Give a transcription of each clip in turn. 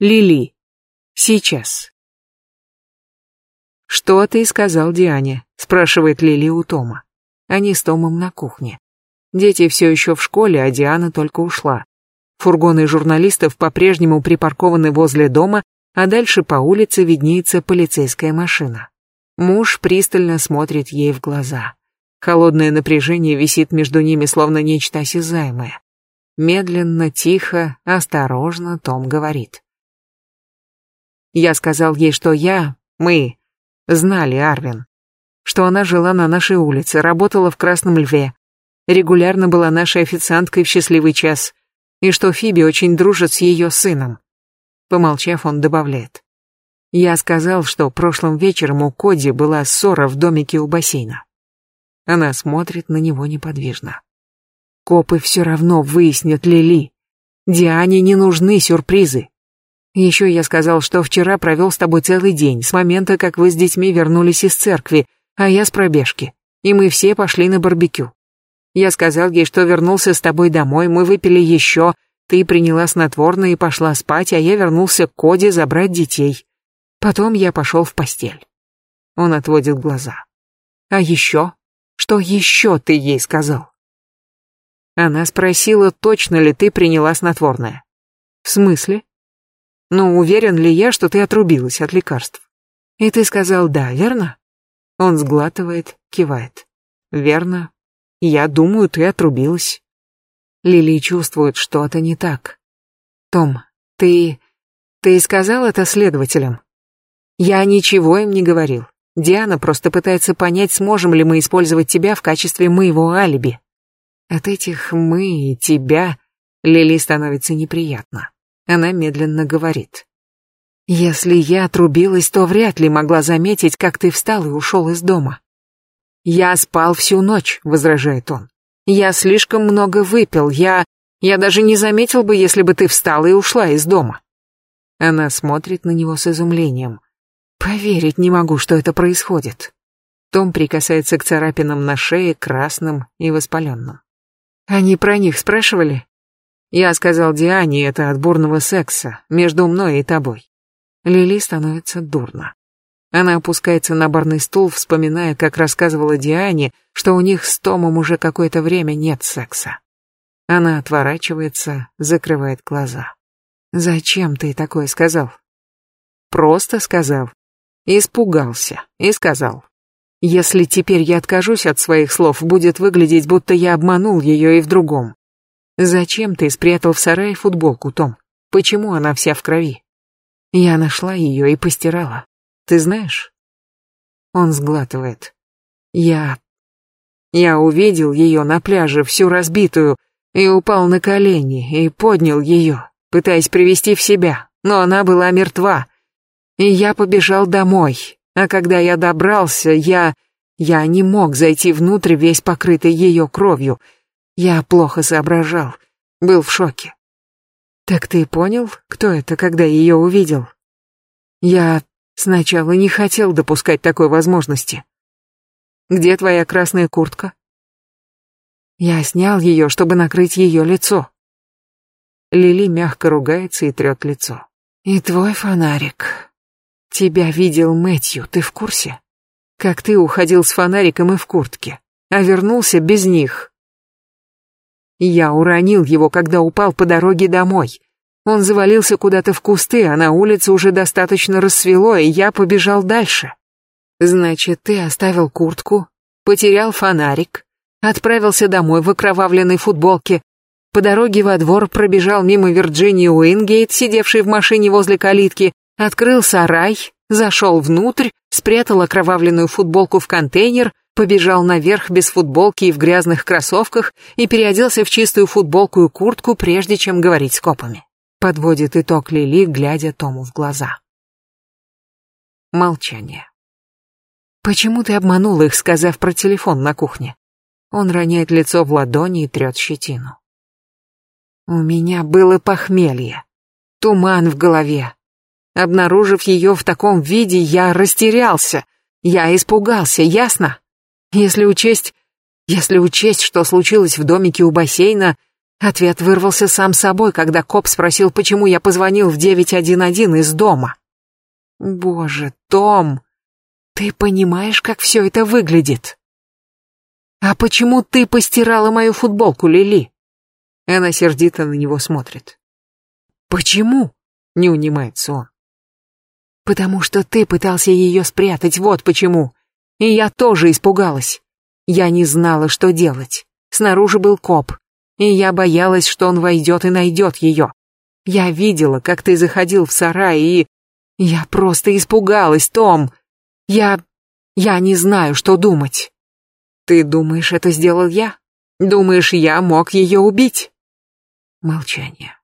Лили. Сейчас. «Что ты сказал Диане?» – спрашивает Лили у Тома. Они с Томом на кухне. Дети все еще в школе, а Диана только ушла. Фургоны журналистов по-прежнему припаркованы возле дома, а дальше по улице виднеется полицейская машина. Муж пристально смотрит ей в глаза. Холодное напряжение висит между ними, словно нечто осязаемое. Медленно, тихо, осторожно Том говорит. Я сказал ей, что я, мы, знали Арвин. Что она жила на нашей улице, работала в Красном Льве, регулярно была нашей официанткой в счастливый час, и что Фиби очень дружит с ее сыном. Помолчав, он добавляет. Я сказал, что прошлым вечером у Коди была ссора в домике у бассейна. Она смотрит на него неподвижно. Копы все равно выяснят Лили. Диане не нужны сюрпризы. Еще я сказал, что вчера провел с тобой целый день, с момента, как вы с детьми вернулись из церкви, а я с пробежки. И мы все пошли на барбекю. Я сказал ей, что вернулся с тобой домой, мы выпили еще, ты приняла снотворное и пошла спать, а я вернулся к Коде забрать детей. Потом я пошел в постель. Он отводит глаза. А еще? Что еще ты ей сказал? Она спросила, точно ли ты приняла снотворное. В смысле? Ну, уверен ли я, что ты отрубилась от лекарств? И ты сказал «да», верно? Он сглатывает, кивает. Верно. Я думаю, ты отрубилась. Лили чувствует, что-то не так. Том, ты... ты сказал это следователям? Я ничего им не говорил. Диана просто пытается понять, сможем ли мы использовать тебя в качестве моего алиби. От этих «мы» и «тебя» Лили становится неприятно. Она медленно говорит. «Если я отрубилась, то вряд ли могла заметить, как ты встал и ушел из дома». «Я спал всю ночь», — возражает он. «Я слишком много выпил, я... Я даже не заметил бы, если бы ты встала и ушла из дома». Она смотрит на него с изумлением. «Поверить не могу, что это происходит». Том прикасается к царапинам на шее, красным и воспаленным. «Они про них спрашивали?» Я сказал Диане это от бурного секса между мной и тобой. Лили становится дурно. Она опускается на барный стул, вспоминая, как рассказывала Диане, что у них с Томом уже какое-то время нет секса. Она отворачивается, закрывает глаза. «Зачем ты такое сказал?» «Просто сказал. Испугался и сказал. Если теперь я откажусь от своих слов, будет выглядеть, будто я обманул ее и в другом. Зачем ты спрятал в сарае футболку, Том? Почему она вся в крови? Я нашла ее и постирала. Ты знаешь? Он сглатывает. Я... Я увидел ее на пляже, всю разбитую, и упал на колени, и поднял ее, пытаясь привести в себя, но она была мертва. И я побежал домой, а когда я добрался, я... Я не мог зайти внутрь, весь покрытый ее кровью, — я плохо соображал, был в шоке. Так ты понял, кто это, когда ее увидел? Я сначала не хотел допускать такой возможности. Где твоя красная куртка? Я снял ее, чтобы накрыть ее лицо. Лили мягко ругается и трет лицо. И твой фонарик. Тебя видел Мэтью, ты в курсе? Как ты уходил с фонариком и в куртке, а вернулся без них. Я уронил его, когда упал по дороге домой. Он завалился куда-то в кусты, а на улице уже достаточно рассвело, и я побежал дальше. Значит, ты оставил куртку, потерял фонарик, отправился домой в окровавленной футболке. По дороге во двор пробежал мимо Вирджинии Уингейт, сидевшей в машине возле калитки, открыл сарай, зашел внутрь, спрятал окровавленную футболку в контейнер — побежал наверх без футболки и в грязных кроссовках и переоделся в чистую футболку и куртку, прежде чем говорить с копами. Подводит итог Лили, глядя Тому в глаза. Молчание. «Почему ты обманул их, сказав про телефон на кухне?» Он роняет лицо в ладони и трет щетину. «У меня было похмелье. Туман в голове. Обнаружив ее в таком виде, я растерялся. Я испугался, ясно? Если учесть... Если учесть, что случилось в домике у бассейна, ответ вырвался сам собой, когда коп спросил, почему я позвонил в 911 из дома. Боже, Том, ты понимаешь, как все это выглядит? А почему ты постирала мою футболку, Лили? Она сердито на него смотрит. Почему? Не унимается он. Потому что ты пытался ее спрятать, вот почему. И я тоже испугалась. Я не знала, что делать. Снаружи был коп, и я боялась, что он войдет и найдет ее. Я видела, как ты заходил в сарай, и... Я просто испугалась, Том. Я... я не знаю, что думать. Ты думаешь, это сделал я? Думаешь, я мог ее убить? Молчание.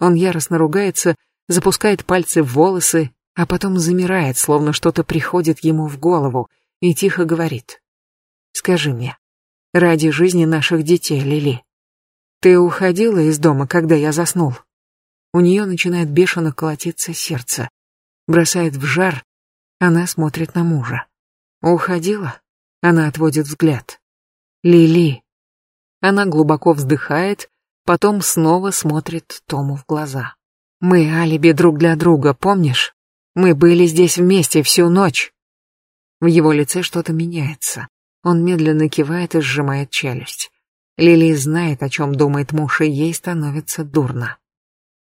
Он яростно ругается, запускает пальцы в волосы, а потом замирает, словно что-то приходит ему в голову — и тихо говорит. «Скажи мне, ради жизни наших детей, Лили, ты уходила из дома, когда я заснул?» У нее начинает бешено колотиться сердце. Бросает в жар, она смотрит на мужа. «Уходила?» Она отводит взгляд. «Лили!» Она глубоко вздыхает, потом снова смотрит Тому в глаза. «Мы алиби друг для друга, помнишь? Мы были здесь вместе всю ночь. В его лице что-то меняется. Он медленно кивает и сжимает челюсть. Лили знает, о чем думает муж, и ей становится дурно.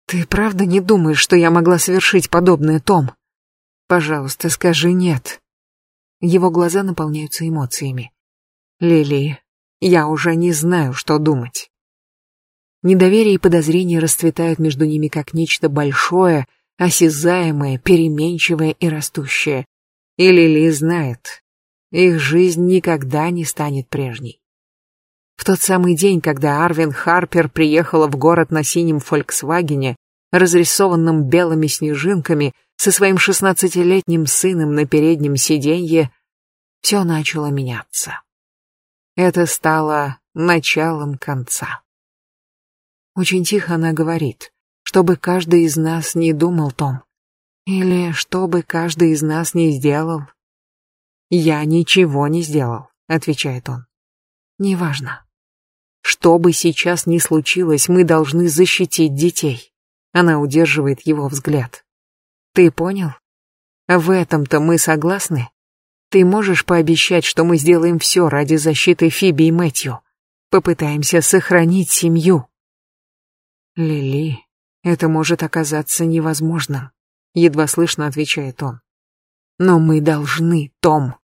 «Ты правда не думаешь, что я могла совершить подобное, Том? Пожалуйста, скажи «нет». Его глаза наполняются эмоциями. «Лили, я уже не знаю, что думать». Недоверие и подозрение расцветают между ними как нечто большое, осязаемое, переменчивое и растущее. И Лили знает, их жизнь никогда не станет прежней. В тот самый день, когда Арвин Харпер приехала в город на синем «Фольксвагене», разрисованном белыми снежинками, со своим шестнадцатилетним сыном на переднем сиденье, все начало меняться. Это стало началом конца. Очень тихо она говорит, чтобы каждый из нас не думал, Том. Или что бы каждый из нас не сделал. «Я ничего не сделал», — отвечает он. «Неважно. Что бы сейчас ни случилось, мы должны защитить детей». Она удерживает его взгляд. «Ты понял? В этом-то мы согласны? Ты можешь пообещать, что мы сделаем все ради защиты Фиби и Мэтью? Попытаемся сохранить семью?» «Лили, это может оказаться невозможным едва слышно отвечает он. Но мы должны, Том.